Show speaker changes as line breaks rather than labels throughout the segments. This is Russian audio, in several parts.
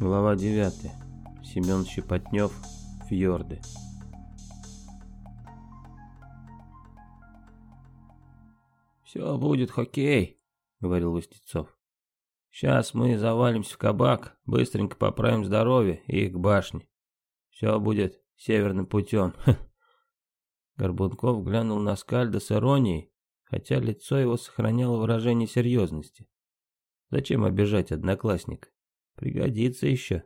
Глава 9. Семён Щепотнев. Фьорды. «Все будет хоккей», — говорил Востецов. «Сейчас мы завалимся в кабак, быстренько поправим здоровье и к башне. Все будет северным путем». Горбунков глянул на Скальда с иронией, хотя лицо его сохраняло выражение серьезности. Зачем обижать одноклассника? Пригодится еще.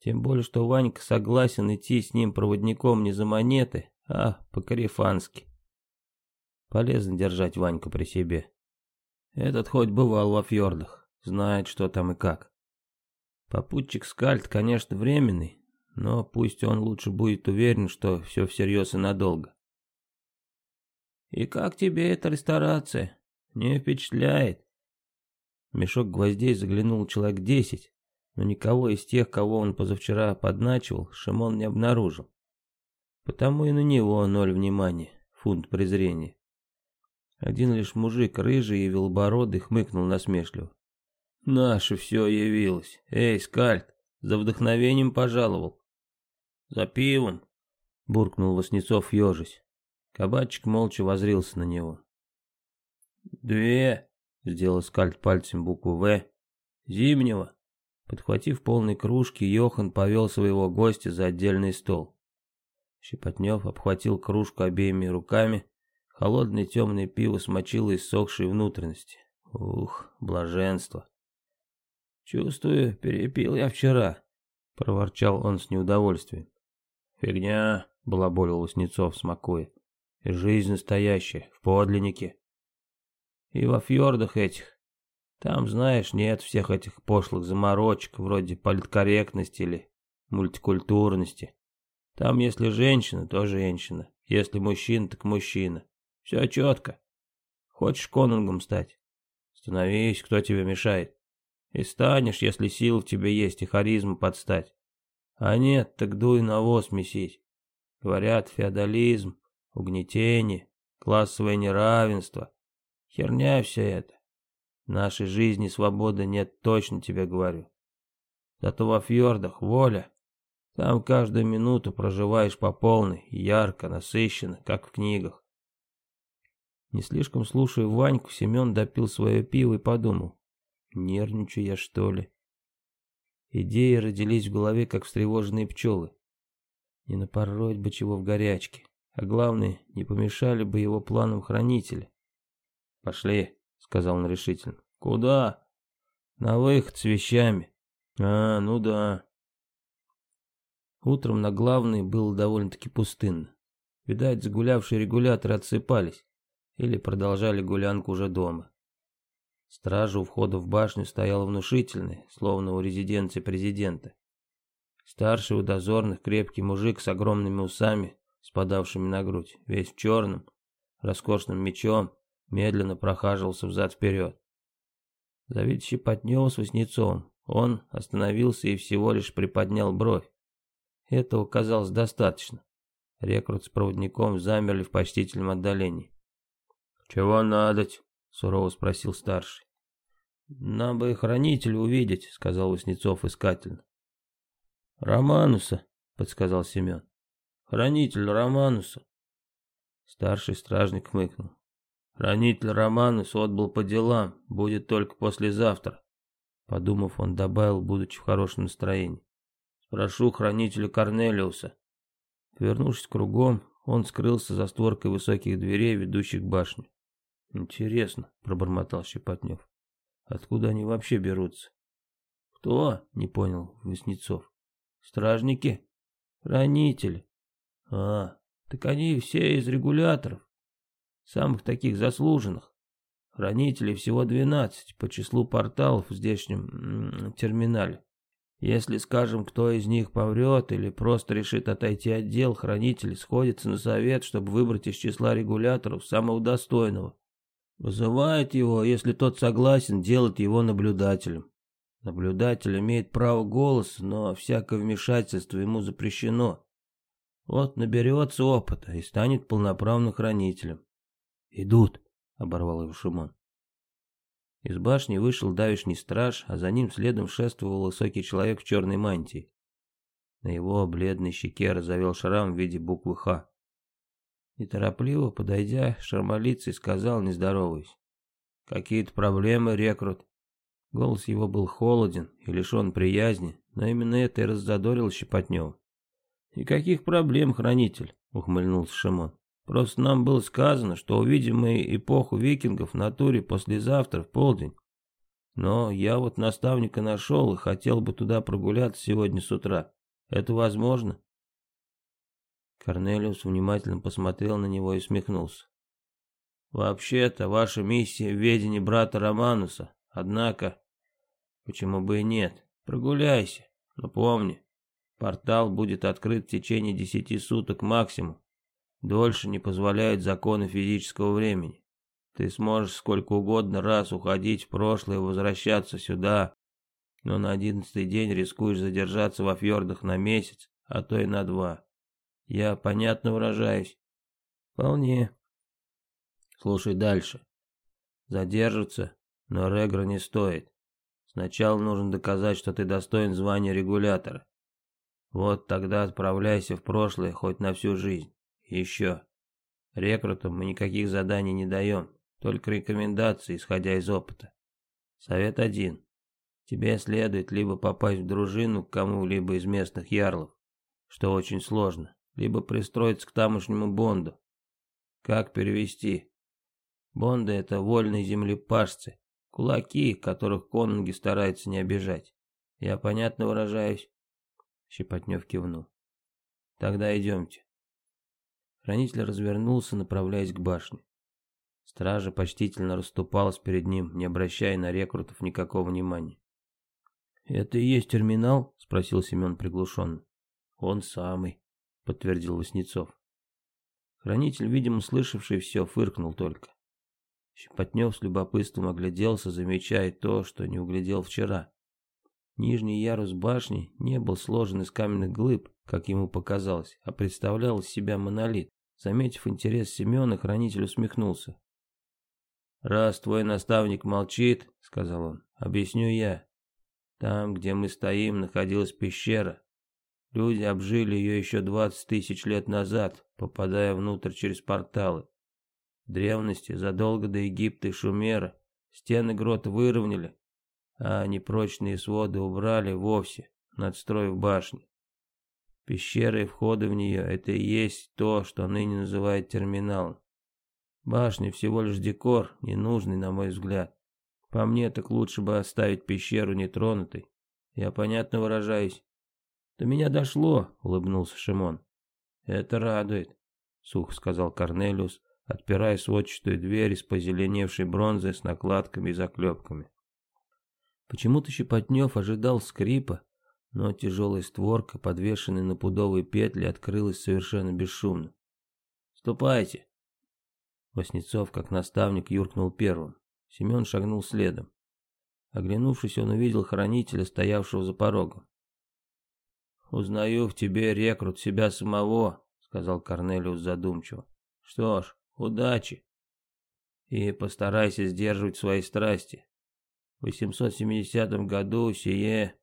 Тем более, что Ванька согласен идти с ним проводником не за монеты, а по-карифански. Полезно держать Ваньку при себе. Этот хоть бывал во фьордах, знает, что там и как. Попутчик Скальд, конечно, временный, но пусть он лучше будет уверен, что все всерьез и надолго. «И как тебе эта ресторация? Не впечатляет?» мешок гвоздей заглянул человек десять, но никого из тех, кого он позавчера подначивал, Шимон не обнаружил. Потому и на него ноль внимания, фунт презрения. Один лишь мужик, рыжий и велобородый, хмыкнул насмешливо. «Наше все явилось. Эй, Скальд, за вдохновением пожаловал». «За пивом», — буркнул Васнецов, ежись. Кабачик молча возрился на него. «Две», Сделал скальт пальцем букву «В». «Зимнего». Подхватив полной кружки, Йохан повел своего гостя за отдельный стол. Щепотнев обхватил кружку обеими руками. Холодное темное пиво смочило иссохшие внутренности. Ух, блаженство. «Чувствую, перепил я вчера», — проворчал он с неудовольствием. «Фигня», — балаболил Лоснецов, смакуя. «Жизнь настоящая, в подлиннике» и во фьордах этих. Там, знаешь, нет всех этих пошлых заморочек вроде политкорректности или мультикультурности. Там если женщина, то женщина. Если мужчина, так мужчина. Все четко. Хочешь конунгом стать? Становись, кто тебе мешает. И станешь, если сил в тебе есть и харизма подстать. А нет, так дуй навоз месить. Говорят, феодализм, угнетение, классовое неравенство. Херня все это. В нашей жизни свободы нет, точно тебе говорю. Зато во фьордах воля. Там каждую минуту проживаешь по полной, ярко, насыщенно, как в книгах. Не слишком слушая Ваньку, Семен допил свое пиво и подумал. Нервничаю я, что ли? Идеи родились в голове, как встревоженные пчелы. Не напороть бы чего в горячке. А главное, не помешали бы его планам хранителя. «Пошли», — сказал он решительно. «Куда?» «На выход с вещами». «А, ну да». Утром на главной было довольно-таки пустынно. Видать, загулявшие регуляторы отсыпались или продолжали гулянку уже дома. Стража у входа в башню стояла внушительная, словно у резиденции президента. Старший у дозорных крепкий мужик с огромными усами, спадавшими на грудь, весь в черном, роскошным мечом, медленно прохаживался взад-вперед. Завидящий с Васнецом. Он остановился и всего лишь приподнял бровь. Этого казалось достаточно. Рекрут с проводником замерли в почтительном отдалении. «Чего надоть?» — сурово спросил старший. «Нам бы хранителя увидеть», — сказал Васнецов искательно. «Романуса», — подсказал Семен. «Хранитель Романуса». Старший стражник мыкнул. Хранитель Романус отбыл по делам, будет только послезавтра. Подумав, он добавил, будучи в хорошем настроении. Спрошу хранителя Корнелиуса. Вернувшись кругом, он скрылся за створкой высоких дверей, ведущих к башне. «Интересно», — пробормотал Щепотнев. «Откуда они вообще берутся?» «Кто?» — не понял Веснецов. «Стражники?» «Хранители». «А, так они все из регуляторов самых таких заслуженных. Хранителей всего 12 по числу порталов в здешнем терминале. Если скажем, кто из них поврет или просто решит отойти от дел, хранители сходятся на совет, чтобы выбрать из числа регуляторов самого достойного. Вызывает его, если тот согласен, делать его наблюдателем. Наблюдатель имеет право голоса, но всякое вмешательство ему запрещено. Вот наберется опыта и станет полноправным хранителем. «Идут!» — оборвал его Шимон. Из башни вышел давишний страж, а за ним следом шествовал высокий человек в черной мантии. На его бледной щеке разовел шрам в виде буквы «Х». Неторопливо, подойдя, шармалицей сказал, не здороваясь. «Какие-то проблемы, рекрут?» Голос его был холоден и лишен приязни, но именно это и раззадорило Щепотнева. «И каких проблем, хранитель?» — ухмыльнулся Шимон. Просто нам было сказано, что увидим мы эпоху викингов в натуре послезавтра в полдень. Но я вот наставника нашел и хотел бы туда прогуляться сегодня с утра. Это возможно?» Корнелиус внимательно посмотрел на него и усмехнулся. «Вообще-то ваша миссия в ведении брата Романуса, однако...» «Почему бы и нет? Прогуляйся, но помни, портал будет открыт в течение десяти суток максимум. Дольше не позволяют законы физического времени. Ты сможешь сколько угодно раз уходить в прошлое и возвращаться сюда, но на одиннадцатый день рискуешь задержаться во фьордах на месяц, а то и на два. Я понятно выражаюсь? Вполне. Слушай дальше. Задерживаться но Регра не стоит. Сначала нужно доказать, что ты достоин звания регулятора. Вот тогда отправляйся в прошлое хоть на всю жизнь. Еще. Рекрутам мы никаких заданий не даем, только рекомендации, исходя из опыта. Совет один. Тебе следует либо попасть в дружину к кому-либо из местных ярлов, что очень сложно, либо пристроиться к тамошнему бонду. Как перевести? Бонды — это вольные землепашцы, кулаки, которых конунги стараются не обижать. Я понятно выражаюсь?» Щепотнев кивнул. «Тогда идемте. Хранитель развернулся, направляясь к башне. Стража почтительно расступалась перед ним, не обращая на рекрутов никакого внимания. «Это и есть терминал?» — спросил Семен приглушенно. «Он самый», — подтвердил Васнецов. Хранитель, видимо, слышавший все, фыркнул только. Щепотнев с любопытством огляделся, замечая то, что не углядел вчера. Нижний ярус башни не был сложен из каменных глыб, как ему показалось, а представлял из себя монолит. Заметив интерес Семена, хранитель усмехнулся. «Раз твой наставник молчит, — сказал он, — объясню я. Там, где мы стоим, находилась пещера. Люди обжили ее еще двадцать тысяч лет назад, попадая внутрь через порталы. В древности, задолго до Египта и Шумера, стены грот выровняли, а непрочные своды убрали вовсе, надстроив башни. Пещеры и входы в нее – это и есть то, что ныне называют терминалом. Башня всего лишь декор, ненужный, на мой взгляд. По мне, так лучше бы оставить пещеру нетронутой. Я понятно выражаюсь. До меня дошло, улыбнулся Шимон. Это радует, сухо сказал Корнелиус, отпирая сводчатую дверь из позеленевшей бронзы с накладками и заклепками. Почему-то Щепотнев ожидал скрипа, но тяжелая створка, подвешенная на пудовые петли, открылась совершенно бесшумно. «Ступайте!» Воснецов, как наставник, юркнул первым. Семен шагнул следом. Оглянувшись, он увидел хранителя, стоявшего за порогом. «Узнаю в тебе, рекрут, себя самого», — сказал Корнелиус задумчиво. «Что ж, удачи. И постарайся сдерживать свои страсти. В 870 году сие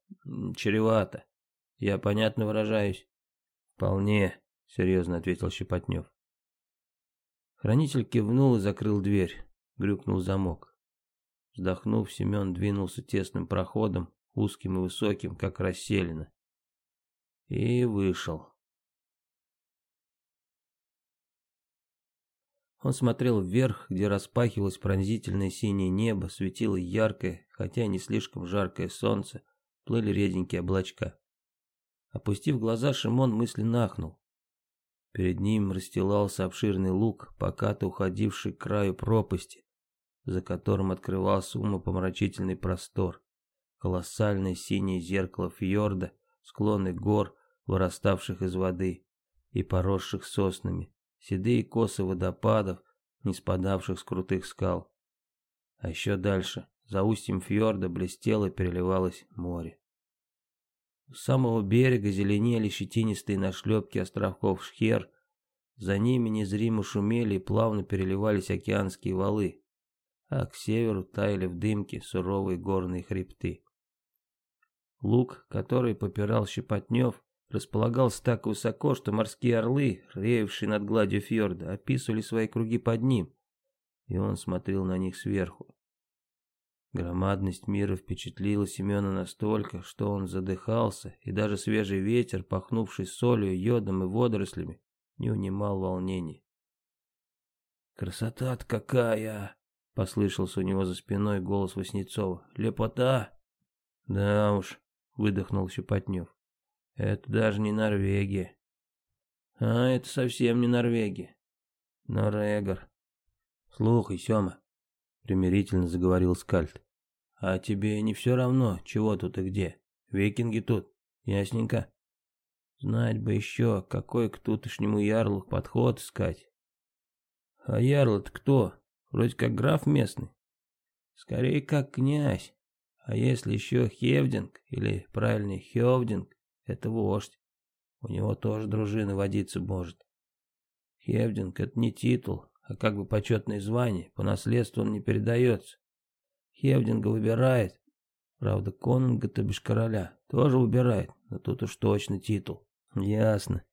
чревато. Я понятно выражаюсь? Вполне, серьезно ответил Щепотнев. Хранитель кивнул и закрыл дверь. Грюкнул замок. Вздохнув, Семен двинулся тесным проходом, узким и высоким, как расселина, И вышел. Он смотрел вверх, где распахивалось пронзительное синее небо, светило яркое, хотя и не слишком жаркое солнце, плыли реденькие облачка. Опустив глаза, Шимон мысленно ахнул. Перед ним расстилался обширный луг, покато уходивший к краю пропасти, за которым открывался умопомрачительный простор. Колоссальное синее зеркало фьорда, склоны гор, выраставших из воды и поросших соснами, седые косы водопадов, не спадавших с крутых скал. А еще дальше, за устьем фьорда, блестело и переливалось море. У самого берега зеленели щетинистые нашлепки островков Шхер, за ними незримо шумели и плавно переливались океанские валы, а к северу таяли в дымке суровые горные хребты. Лук, который попирал Щепотнев, располагался так высоко, что морские орлы, реевшие над гладью фьорда, описывали свои круги под ним, и он смотрел на них сверху. Громадность мира впечатлила Семена настолько, что он задыхался, и даже свежий ветер, пахнувший солью, йодом и водорослями, не унимал волнений. «Красота-то какая!» — послышался у него за спиной голос Васнецова. «Лепота!» «Да уж», — выдохнул Щепотнев. Это даже не Норвегия. А, это совсем не Норвегия. Норегор. Слухай, Сёма, примирительно заговорил Скальд. А тебе не все равно, чего тут и где? Викинги тут, ясненько. Знать бы еще, какой к тутошнему ярлу подход искать. А ярл-то кто? Вроде как граф местный. Скорее, как князь. А если еще Хевдинг, или правильный Хевдинг, это вождь. У него тоже дружина водиться может. Хевдинг — это не титул, а как бы почетное звание. По наследству он не передается. Хевдинга выбирает. Правда, конунга, то бишь короля, тоже выбирает. Но тут уж точно титул. Ясно.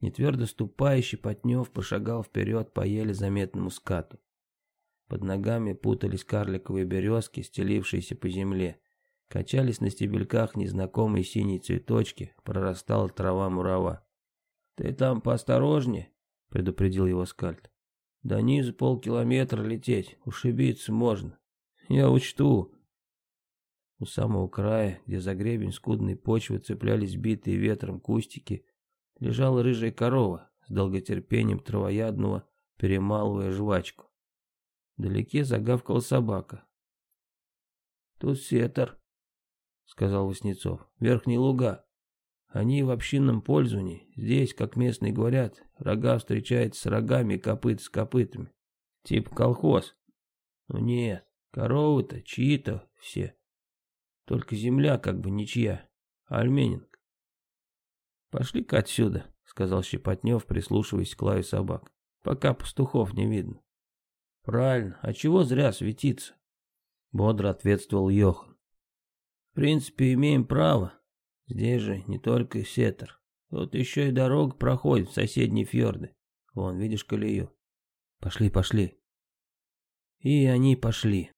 Нетвердо ступающий Потнев пошагал вперед по еле заметному скату. Под ногами путались карликовые березки, стелившиеся по земле. Качались на стебельках незнакомые синие цветочки, прорастала трава-мурава. «Ты там поосторожнее», — предупредил его скальд. «До низу полкилометра лететь, ушибиться можно. Я учту». У самого края, где за гребень скудной почвы цеплялись битые ветром кустики, лежала рыжая корова с долготерпением травоядного, перемалывая жвачку. Вдалеке загавкала собака. «Тут сетер», сказал Васнецов. Верхние луга. Они в общинном пользовании. Здесь, как местные говорят, рога встречаются с рогами, копыт с копытами. Типа колхоз. Ну нет, коровы-то чьи-то все. Только земля как бы ничья. Альменинг. Пошли-ка отсюда, сказал Щепотнев, прислушиваясь к лаю собак. Пока пастухов не видно. Правильно, а чего зря светиться? Бодро ответствовал Йохан. В принципе, имеем право. Здесь же не только сетер. Тут еще и дорога проходит в соседние фьорды. Вон, видишь колею. Пошли, пошли. И они пошли.